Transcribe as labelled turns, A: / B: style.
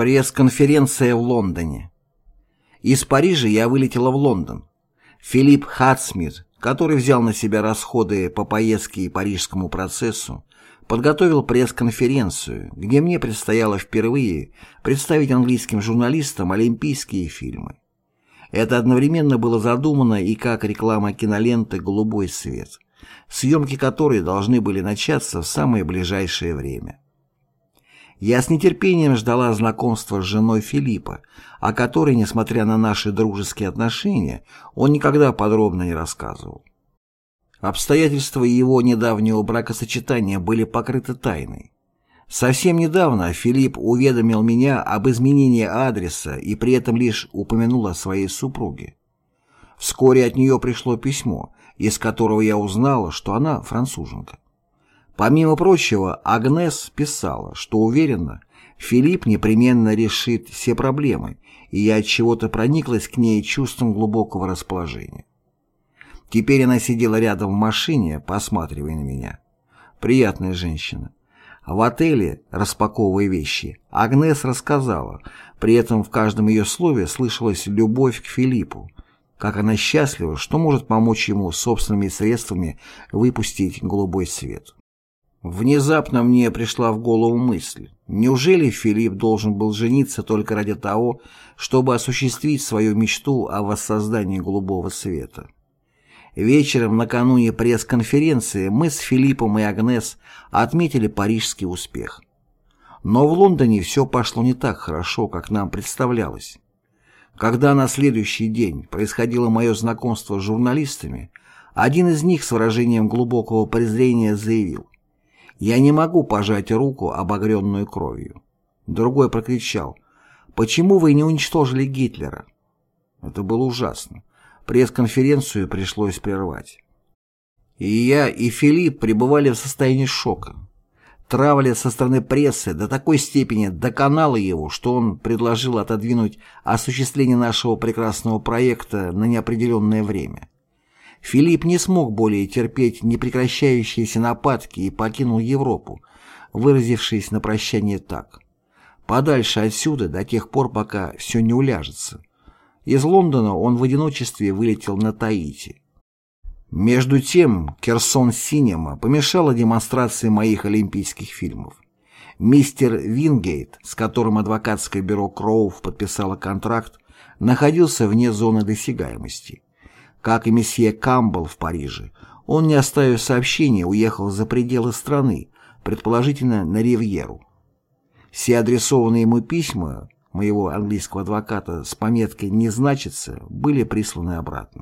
A: Пресс-конференция в Лондоне. Из Парижа я вылетела в Лондон. Филипп Хатсмит, который взял на себя расходы по поездке и парижскому процессу, подготовил пресс-конференцию, где мне предстояло впервые представить английским журналистам олимпийские фильмы. Это одновременно было задумано и как реклама киноленты «Голубой свет», съемки которой должны были начаться в самое ближайшее время. Я с нетерпением ждала знакомства с женой Филиппа, о которой, несмотря на наши дружеские отношения, он никогда подробно не рассказывал. Обстоятельства его недавнего бракосочетания были покрыты тайной. Совсем недавно Филипп уведомил меня об изменении адреса и при этом лишь упомянул о своей супруге. Вскоре от нее пришло письмо, из которого я узнала, что она француженка. Помимо прочего, Агнес писала, что уверена, Филипп непременно решит все проблемы, и я от чего-то прониклась к ней чувством глубокого расположения. Теперь она сидела рядом в машине, посматривая на меня. Приятная женщина. В отеле, распаковывая вещи, Агнес рассказала, при этом в каждом ее слове слышалась любовь к Филиппу, как она счастлива, что может помочь ему собственными средствами выпустить голубой свет. Внезапно мне пришла в голову мысль, неужели Филипп должен был жениться только ради того, чтобы осуществить свою мечту о воссоздании голубого света? Вечером накануне пресс-конференции мы с Филиппом и Агнес отметили парижский успех. Но в Лондоне все пошло не так хорошо, как нам представлялось. Когда на следующий день происходило мое знакомство с журналистами, один из них с выражением глубокого презрения заявил «Я не могу пожать руку, обогренную кровью». Другой прокричал «Почему вы не уничтожили Гитлера?» Это было ужасно. Пресс-конференцию пришлось прервать. И я, и Филипп пребывали в состоянии шока. Травля со стороны прессы до такой степени доконала его, что он предложил отодвинуть осуществление нашего прекрасного проекта на неопределенное время. Филипп не смог более терпеть непрекращающиеся нападки и покинул Европу, выразившись на прощание так. «Подальше отсюда до тех пор, пока все не уляжется». Из Лондона он в одиночестве вылетел на Таити. Между тем, Керсон Синема помешала демонстрации моих олимпийских фильмов. Мистер Вингейт, с которым адвокатское бюро Кроув подписало контракт, находился вне зоны досягаемости. Как и месье Камбл в Париже, он, не оставив сообщения, уехал за пределы страны, предположительно на Ривьеру. Все адресованные ему письма моего английского адвоката с пометкой «не значится» были присланы обратно.